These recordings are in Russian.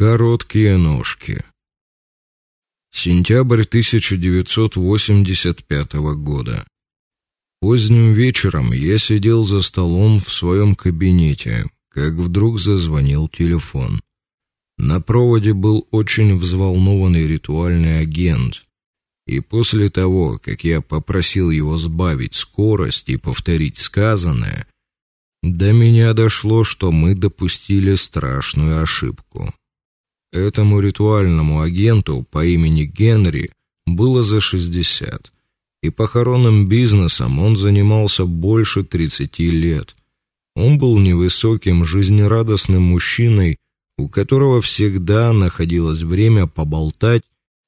Короткие ножки. Сентябрь 1985 года. Поздним вечером я сидел за столом в своем кабинете, как вдруг зазвонил телефон. На проводе был очень взволнованный ритуальный агент. И после того, как я попросил его сбавить скорость и повторить сказанное, до меня дошло, что мы допустили страшную ошибку. Этому ритуальному агенту по имени Генри было за 60, и похоронным бизнесом он занимался больше 30 лет. Он был невысоким, жизнерадостным мужчиной, у которого всегда находилось время поболтать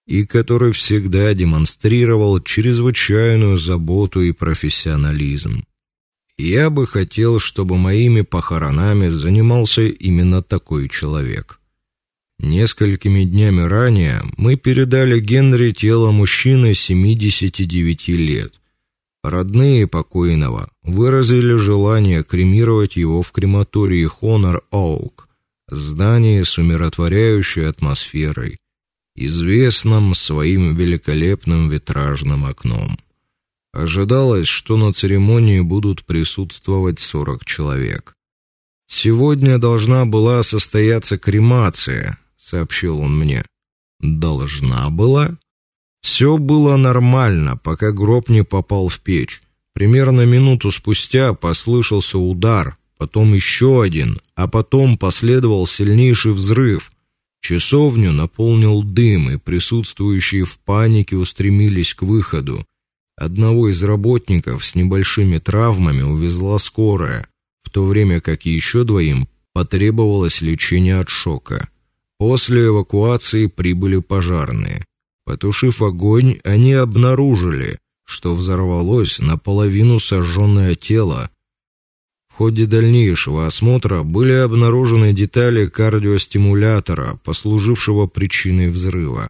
и который всегда демонстрировал чрезвычайную заботу и профессионализм. Я бы хотел, чтобы моими похоронами занимался именно такой человек. Несколькими днями ранее мы передали Генри тело мужчины 79 лет. Родные покойного выразили желание кремировать его в крематории Honor Oak, здании с умиротворяющей атмосферой, известном своим великолепным витражным окном. Ожидалось, что на церемонии будут присутствовать 40 человек. Сегодня должна была состояться кремация, сообщил он мне. Должна была. Все было нормально, пока гроб не попал в печь. Примерно минуту спустя послышался удар, потом еще один, а потом последовал сильнейший взрыв. Часовню наполнил дым, и присутствующие в панике устремились к выходу. Одного из работников с небольшими травмами увезла скорая, в то время как еще двоим потребовалось лечение от шока. После эвакуации прибыли пожарные. Потушив огонь, они обнаружили, что взорвалось наполовину сожженное тело. В ходе дальнейшего осмотра были обнаружены детали кардиостимулятора, послужившего причиной взрыва.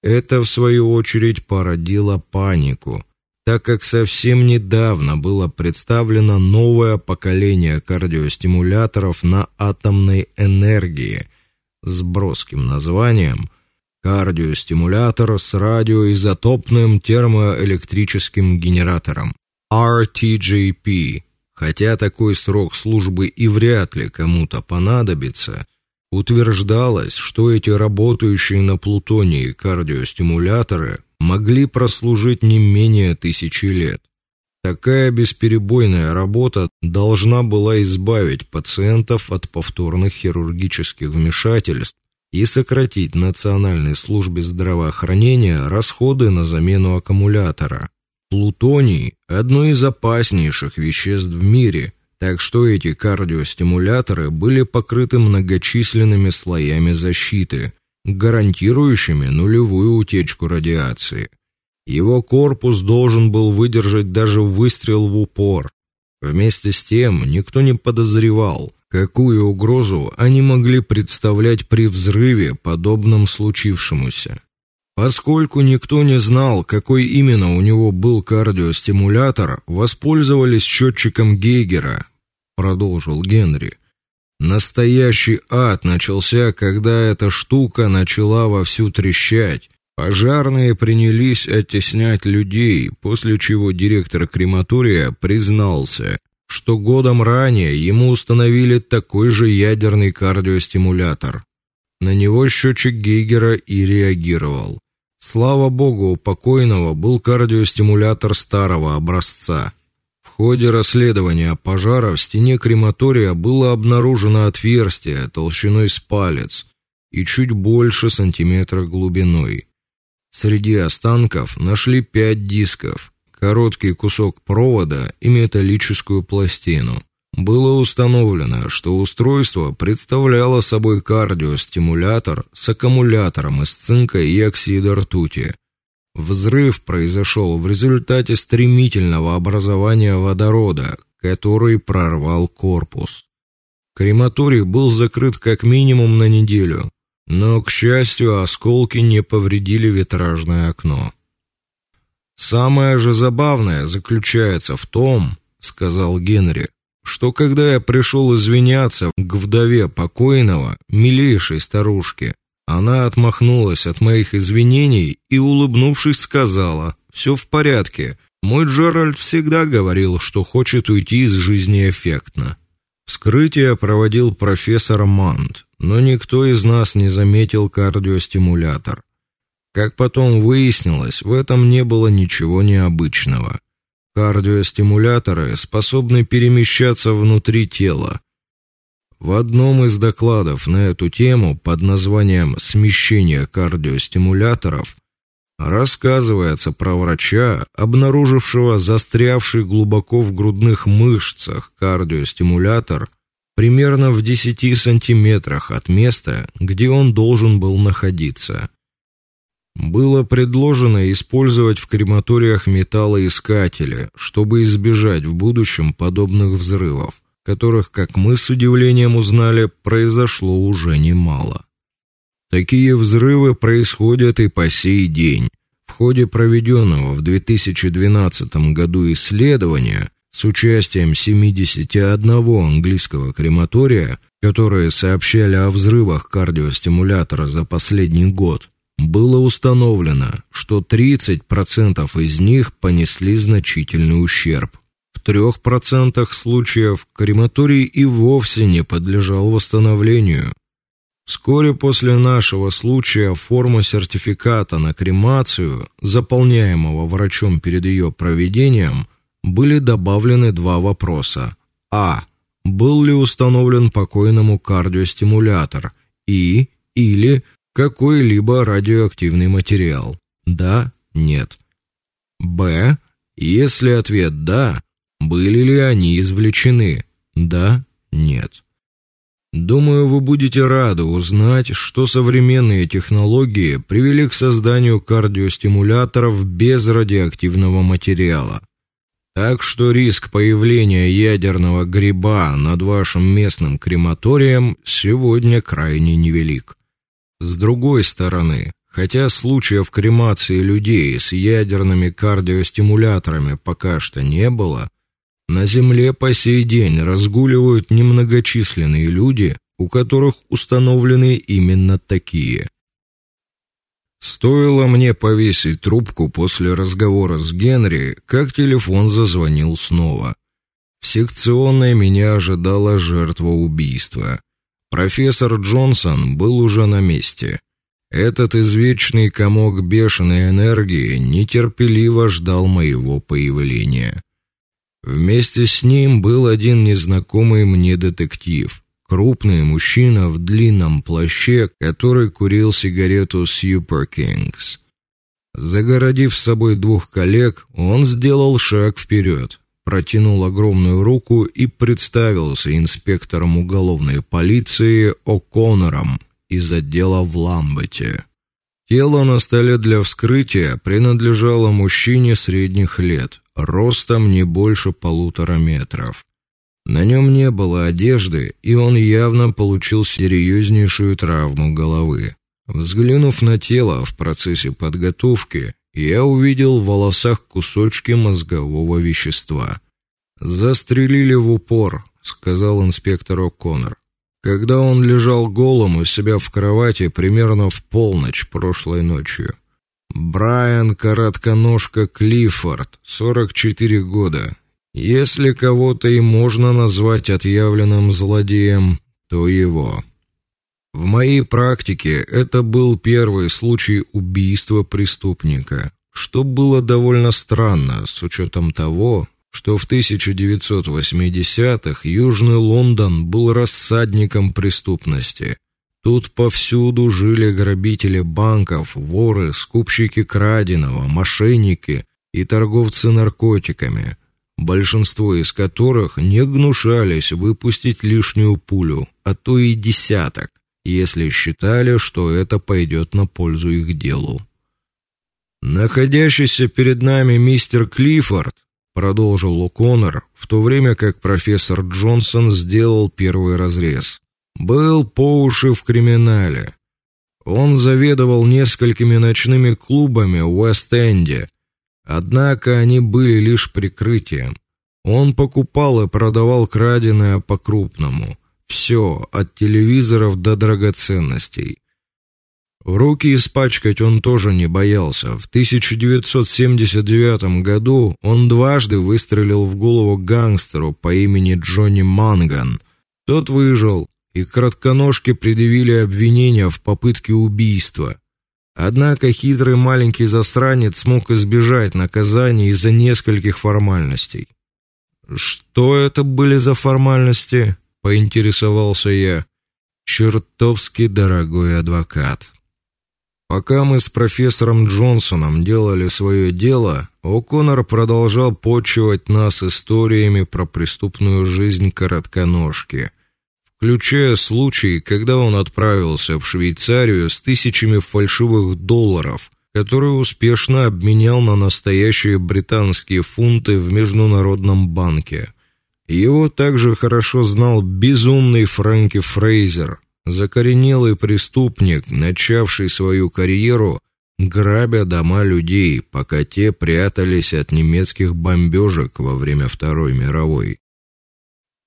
Это в свою очередь породило панику, так как совсем недавно было представлено новое поколение кардиостимуляторов на атомной энергии с броским названием кардиостимулятор с радиоизотопным термоэлектрическим генератором RTGP. Хотя такой срок службы и вряд ли кому-то понадобится, утверждалось, что эти работающие на плутонии кардиостимуляторы могли прослужить не менее тысячи лет. Такая бесперебойная работа должна была избавить пациентов от повторных хирургических вмешательств и сократить Национальной службе здравоохранения расходы на замену аккумулятора. Плутоний одно из опаснейших веществ в мире, так что эти кардиостимуляторы были покрыты многочисленными слоями защиты, гарантирующими нулевую утечку радиации. Его корпус должен был выдержать даже выстрел в упор. Вместе с тем, никто не подозревал, какую угрозу они могли представлять при взрыве, подобном случившемуся. Поскольку никто не знал, какой именно у него был кардиостимулятор, воспользовались счетчиком Гейгера, продолжил Генри. Настоящий ад начался, когда эта штука начала вовсю трещать. Пожарные принялись оттеснять людей, после чего директор крематория признался, что годом ранее ему установили такой же ядерный кардиостимулятор. На него счетчик Гейгера и реагировал. Слава богу, у покойного был кардиостимулятор старого образца. В ходе расследования пожара в стене крематория было обнаружено отверстие толщиной с палец и чуть больше сантиметра глубиной. Среди останков нашли пять дисков, короткий кусок провода и металлическую пластину. Было установлено, что устройство представляло собой кардиостимулятор с аккумулятором из цинка и оксида ртути. Взрыв произошел в результате стремительного образования водорода, который прорвал корпус. Крематорий был закрыт как минимум на неделю, но, к счастью, осколки не повредили витражное окно. Самое же забавное заключается в том, сказал Генри, что когда я пришел извиняться к вдове покойного, милейшей старушке, она отмахнулась от моих извинений и, улыбнувшись, сказала: «Все в порядке. Мой Джеральд всегда говорил, что хочет уйти из жизни эффектно". Вскрытие проводил профессор Мант, но никто из нас не заметил кардиостимулятор. Как потом выяснилось, в этом не было ничего необычного. Кардиостимуляторы способны перемещаться внутри тела. В одном из докладов на эту тему под названием Смещение кардиостимуляторов рассказывается про врача, обнаружившего застрявший глубоко в грудных мышцах кардиостимулятор примерно в 10 сантиметрах от места, где он должен был находиться. Было предложено использовать в крематориях металлоискатели, чтобы избежать в будущем подобных взрывов, которых, как мы с удивлением узнали, произошло уже немало. Такие взрывы происходят и по сей день. В ходе проведенного в 2012 году исследования с участием 71 английского крематория, которые сообщали о взрывах кардиостимулятора за последний год, было установлено, что 30% из них понесли значительный ущерб. В 3% случаев крематорий и вовсе не подлежал восстановлению. Вскоре после нашего случая форма сертификата на кремацию, заполняемого врачом перед ее проведением, были добавлены два вопроса. А. Был ли установлен покойному кардиостимулятор? И или какой-либо радиоактивный материал? Да, нет. Б. Если ответ да, были ли они извлечены? Да, нет. Думаю, вы будете рады узнать, что современные технологии привели к созданию кардиостимуляторов без радиоактивного материала. Так что риск появления ядерного гриба над вашим местным крематорием сегодня крайне невелик. С другой стороны, хотя случаев кремации людей с ядерными кардиостимуляторами пока что не было, на земле по сей день разгуливают немногочисленные люди, у которых установлены именно такие. Стоило мне повесить трубку после разговора с Генри, как телефон зазвонил снова. В секционной меня ожидала жертва убийства. Профессор Джонсон был уже на месте. Этот извечный комок бешеной энергии нетерпеливо ждал моего появления. Вместе с ним был один незнакомый мне детектив, крупный мужчина в длинном плаще, который курил сигарету Super Kings. Загородив с собой двух коллег, он сделал шаг вперед протянул огромную руку и представился инспектором уголовной полиции О'Коннором из отдела в Ламбете. Тело на столе для вскрытия принадлежало мужчине средних лет, ростом не больше полутора метров. На нем не было одежды, и он явно получил серьезнейшую травму головы. Взглянув на тело в процессе подготовки, я увидел в волосах кусочки мозгового вещества. Застрелили в упор, сказал инспектор О'Коннор. Когда он лежал голым у себя в кровати примерно в полночь прошлой ночью. Брайан Коротконожка Клиффорд, 44 года. Если кого-то и можно назвать отъявленным злодеем, то его. В моей практике это был первый случай убийства преступника, что было довольно странно с учетом того, что в 1980-х Южный Лондон был рассадником преступности. Тут повсюду жили грабители банков, воры, скупщики краденого, мошенники и торговцы наркотиками, большинство из которых не гнушались выпустить лишнюю пулю, а то и десяток если считали, что это пойдет на пользу их делу. Находящийся перед нами мистер Клиффорд, продолжил О'Коннор, в то время как профессор Джонсон сделал первый разрез, был по уши в криминале. Он заведовал несколькими ночными клубами в Уэст-Энде, однако они были лишь прикрытием. Он покупал и продавал краденое по-крупному. Все, от телевизоров до драгоценностей. Руки испачкать он тоже не боялся. В 1979 году он дважды выстрелил в голову гангстеру по имени Джонни Манган. Тот выжил, и кратконожке предъявили обвинение в попытке убийства. Однако хитрый маленький засранец смог избежать наказания из-за нескольких формальностей. Что это были за формальности? поинтересовался я. Чертовски дорогой адвокат. Пока мы с профессором Джонсоном делали свое дело, О'Коннор продолжал почивать нас историями про преступную жизнь коротконожки, включая случай, когда он отправился в Швейцарию с тысячами фальшивых долларов, которые успешно обменял на настоящие британские фунты в международном банке. Его также хорошо знал безумный Фрэнки Фрейзер, закоренелый преступник, начавший свою карьеру грабя дома людей, пока те прятались от немецких бомбежек во время Второй мировой.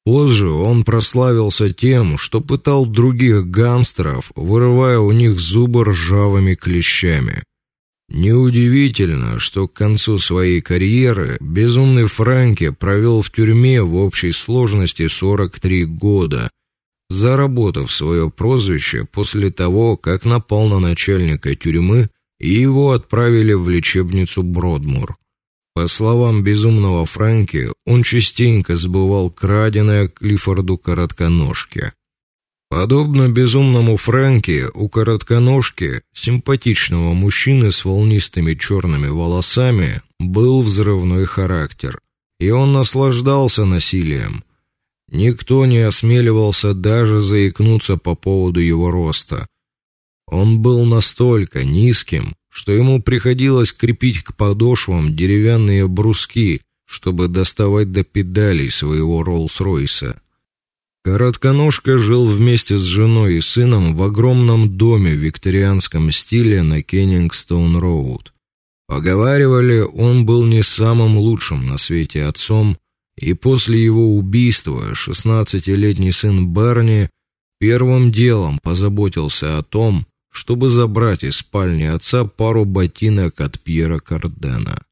Позже он прославился тем, что пытал других гангстеров, вырывая у них зубы ржавыми клещами. Неудивительно, что к концу своей карьеры безумный Фрэнки провел в тюрьме в общей сложности 43 года, заработав свое прозвище после того, как напал на начальника тюрьмы и его отправили в лечебницу Бродмур. По словам безумного Фрэнки, он частенько сбывал краденое Клиффорду коротконожке. Подобно безумному Фрэнки, у коротконожки, симпатичного мужчины с волнистыми черными волосами, был взрывной характер, и он наслаждался насилием. Никто не осмеливался даже заикнуться по поводу его роста. Он был настолько низким, что ему приходилось крепить к подошвам деревянные бруски, чтобы доставать до педалей своего Роллс-Ройса. Коротконожка жил вместе с женой и сыном в огромном доме в викторианском стиле на Кеннингстон-роуд. Поговаривали, он был не самым лучшим на свете отцом, и после его убийства шестнадцатилетний сын Барни первым делом позаботился о том, чтобы забрать из спальни отца пару ботинок от Пьера Кардена.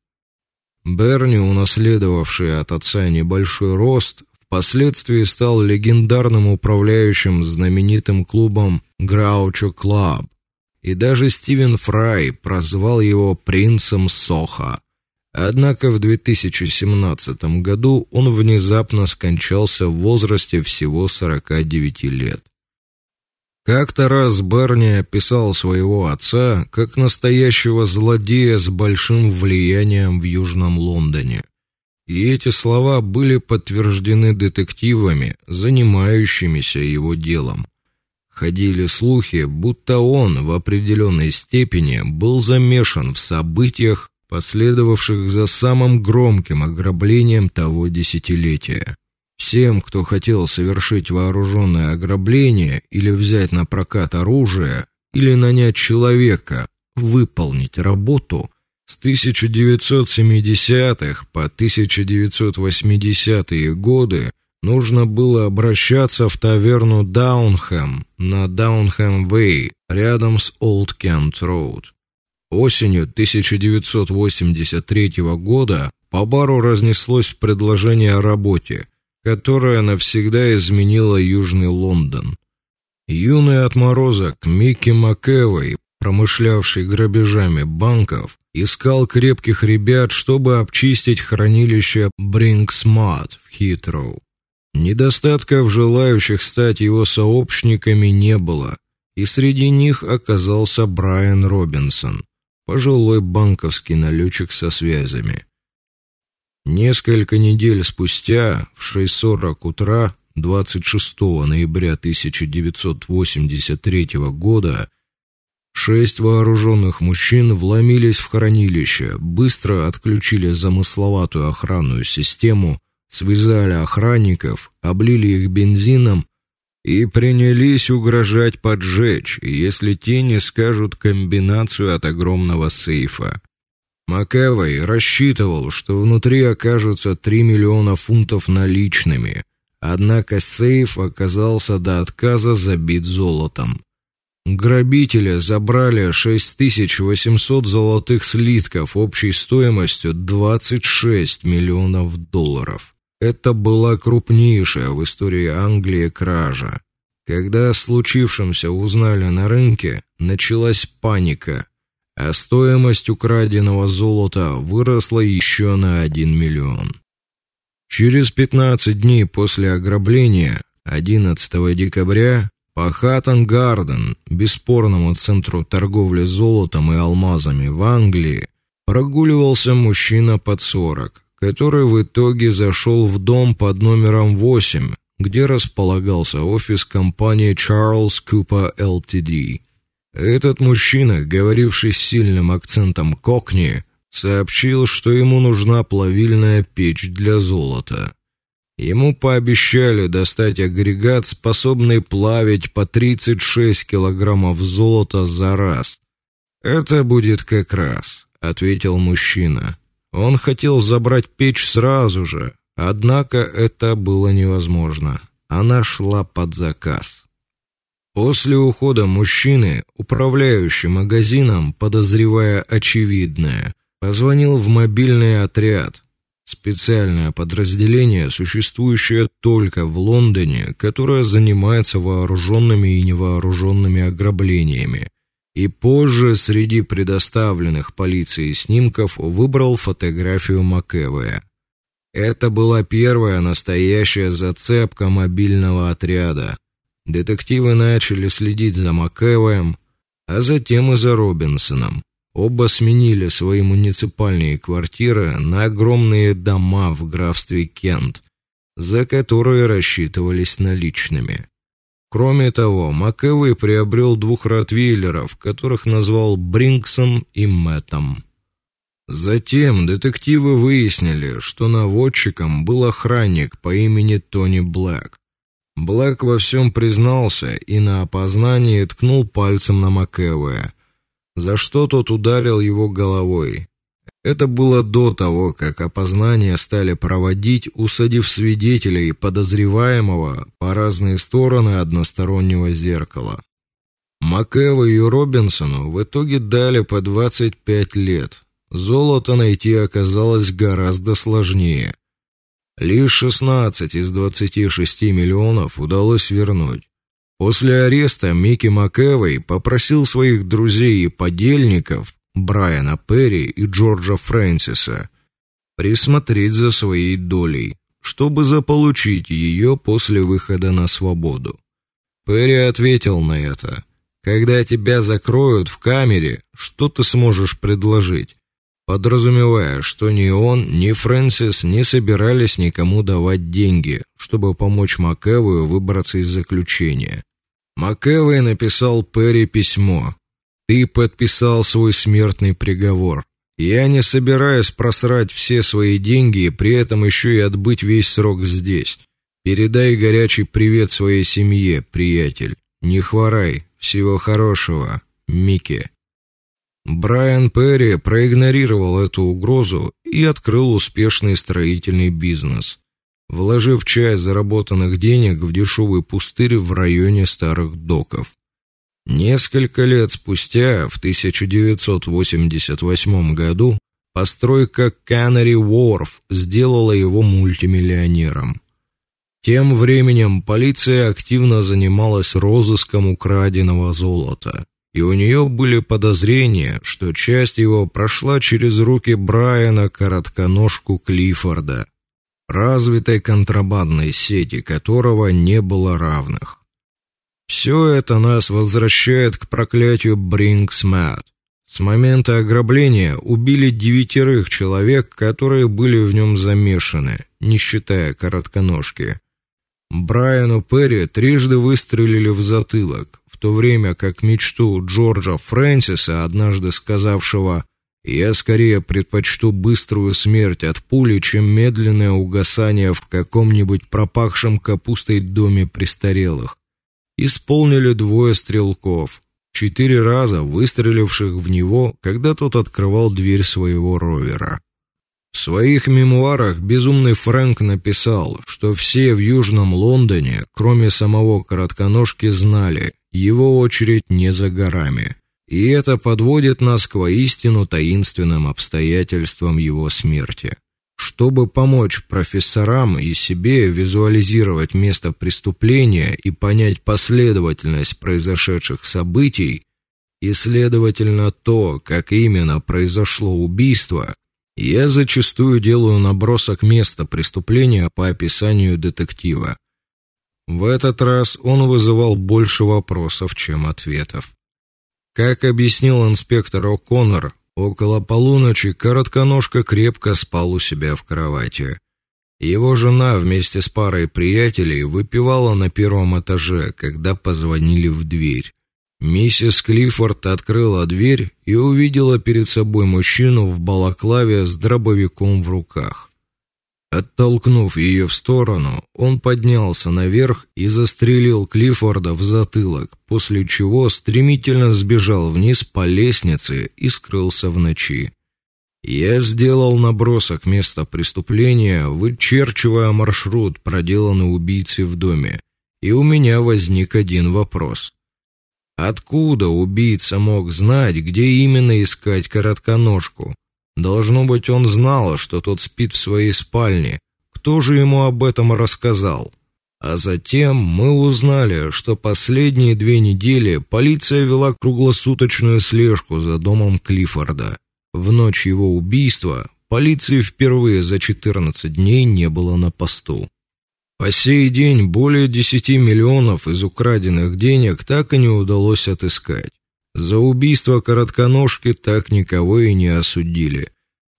Берни, унаследовавший от отца небольшой рост, впоследствии стал легендарным управляющим знаменитым клубом Groucho Club, и даже Стивен Фрай прозвал его принцем Соха. Однако в 2017 году он внезапно скончался в возрасте всего 49 лет. Как-то раз Барни описал своего отца как настоящего злодея с большим влиянием в Южном Лондоне. И эти слова были подтверждены детективами, занимающимися его делом. Ходили слухи, будто он в определенной степени был замешан в событиях, последовавших за самым громким ограблением того десятилетия. Всем, кто хотел совершить вооруженное ограбление или взять на прокат оружие, или нанять человека, выполнить работу, с 1970-х по 1980-е годы нужно было обращаться в таверну Даунхэм на Даунхэм-Вэй, рядом с Олд Кент Роуд. Осенью 1983 года по бару разнеслось предложение о работе, которое навсегда изменило Южный Лондон. Юный отморозок Микки Макэвой, промышлявший грабежами банков, искал крепких ребят, чтобы обчистить хранилище Бринксмат в Хитроу. Недостатков желающих стать его сообщниками не было, и среди них оказался Брайан Робинсон, пожилой банковский налетчик со связями. Несколько недель спустя, в 6:40 утра 26 ноября 1983 года, шесть вооруженных мужчин вломились в хранилище, быстро отключили замысловатую охранную систему, связали охранников, облили их бензином и принялись угрожать поджечь, если те не скажут комбинацию от огромного сейфа. Макэвой рассчитывал, что внутри окажется 3 миллиона фунтов наличными, однако сейф оказался до отказа забит золотом. Грабители забрали 6800 золотых слитков общей стоимостью 26 миллионов долларов. Это была крупнейшая в истории Англии кража. Когда о случившемся узнали на рынке, началась паника, а стоимость украденного золота выросла еще на 1 миллион. Через 15 дней после ограбления, 11 декабря, по Хаттон-Гарден, бесспорному центру торговли золотом и алмазами в Англии, прогуливался мужчина под 40, который в итоге зашел в дом под номером 8, где располагался офис компании Charles Cooper Ltd. Этот мужчина, говоривший с сильным акцентом кокни, сообщил, что ему нужна плавильная печь для золота. Ему пообещали достать агрегат, способный плавить по 36 килограммов золота за раз. Это будет как раз, ответил мужчина. Он хотел забрать печь сразу же, однако это было невозможно. Она шла под заказ. После ухода мужчины, управляющий магазином, подозревая очевидное, позвонил в мобильный отряд, Специальное подразделение, существующее только в Лондоне, которое занимается вооруженными и невооруженными ограблениями. И позже среди предоставленных полиции снимков выбрал фотографию Макэвэя. Это была первая настоящая зацепка мобильного отряда. Детективы начали следить за Макэвэем, а затем и за Робинсоном. Оба сменили свои муниципальные квартиры на огромные дома в графстве Кент, за которые рассчитывались наличными. Кроме того, Макэвой приобрел двух ротвейлеров, которых назвал Бринксом и Мэттом. Затем детективы выяснили, что наводчиком был охранник по имени Тони Блэк. Блэк во всем признался и на опознании ткнул пальцем на Макэвоя за что тот ударил его головой. Это было до того, как опознание стали проводить, усадив свидетелей и подозреваемого по разные стороны одностороннего зеркала. Макэву и Робинсону в итоге дали по 25 лет. Золото найти оказалось гораздо сложнее. Лишь 16 из 26 миллионов удалось вернуть. После ареста Микки Макэвой попросил своих друзей и подельников Брайана Перри и Джорджа Фрэнсиса присмотреть за своей долей, чтобы заполучить ее после выхода на свободу. Перри ответил на это: "Когда тебя закроют в камере, что ты сможешь предложить?" Подразумевая, что ни он, ни Фрэнсис не собирались никому давать деньги, чтобы помочь Макэвою выбраться из заключения. Макэвой написал Перри письмо. Ты подписал свой смертный приговор. Я не собираюсь просрать все свои деньги и при этом еще и отбыть весь срок здесь. Передай горячий привет своей семье, приятель. Не хворай. Всего хорошего, Микки. Брайан Перри проигнорировал эту угрозу и открыл успешный строительный бизнес, вложив часть заработанных денег в дешевый пустырь в районе старых доков. Несколько лет спустя, в 1988 году, постройка Canary Wharf сделала его мультимиллионером. Тем временем полиция активно занималась розыском украденного золота и у нее были подозрения, что часть его прошла через руки Брайана Коротконожку Клиффорда, развитой контрабандной сети которого не было равных. Все это нас возвращает к проклятию Бринксмат. С момента ограбления убили девятерых человек, которые были в нем замешаны, не считая коротконожки. Брайану Перри трижды выстрелили в затылок, то время как мечту Джорджа Фрэнсиса, однажды сказавшего: "Я скорее предпочту быструю смерть от пули, чем медленное угасание в каком-нибудь пропахшем капустой доме престарелых", исполнили двое стрелков: четыре раза выстреливших в него, когда тот открывал дверь своего ровера. В своих мемуарах безумный Фрэнк написал, что все в Южном Лондоне, кроме самого коротконожки, знали, его очередь не за горами. И это подводит нас к воистину таинственным обстоятельствам его смерти. Чтобы помочь профессорам и себе визуализировать место преступления и понять последовательность произошедших событий, и следовательно то, как именно произошло убийство, я зачастую делаю набросок места преступления по описанию детектива. В этот раз он вызывал больше вопросов, чем ответов. Как объяснил инспектор О'Коннор, около полуночи коротконожка крепко спал у себя в кровати. Его жена вместе с парой приятелей выпивала на первом этаже, когда позвонили в дверь. Миссис Клиффорд открыла дверь и увидела перед собой мужчину в балаклаве с дробовиком в руках. Оттолкнув ее в сторону, он поднялся наверх и застрелил Клиффорда в затылок, после чего стремительно сбежал вниз по лестнице и скрылся в ночи. Я сделал набросок места преступления, вычерчивая маршрут, проделанный убийцей в доме, и у меня возник один вопрос: Откуда убийца мог знать, где именно искать коротконожку? Должно быть, он знал, что тот спит в своей спальне. Кто же ему об этом рассказал? А затем мы узнали, что последние две недели полиция вела круглосуточную слежку за домом Клиффорда. В ночь его убийства полиции впервые за 14 дней не было на посту. По сей день более 10 миллионов из украденных денег так и не удалось отыскать. За убийство коротконожки так никого и не осудили.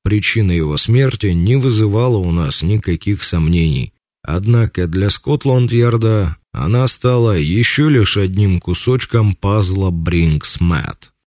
Причина его смерти не вызывала у нас никаких сомнений. Однако для Скотланд-Ярда она стала еще лишь одним кусочком пазла Бринкс-Мэтт.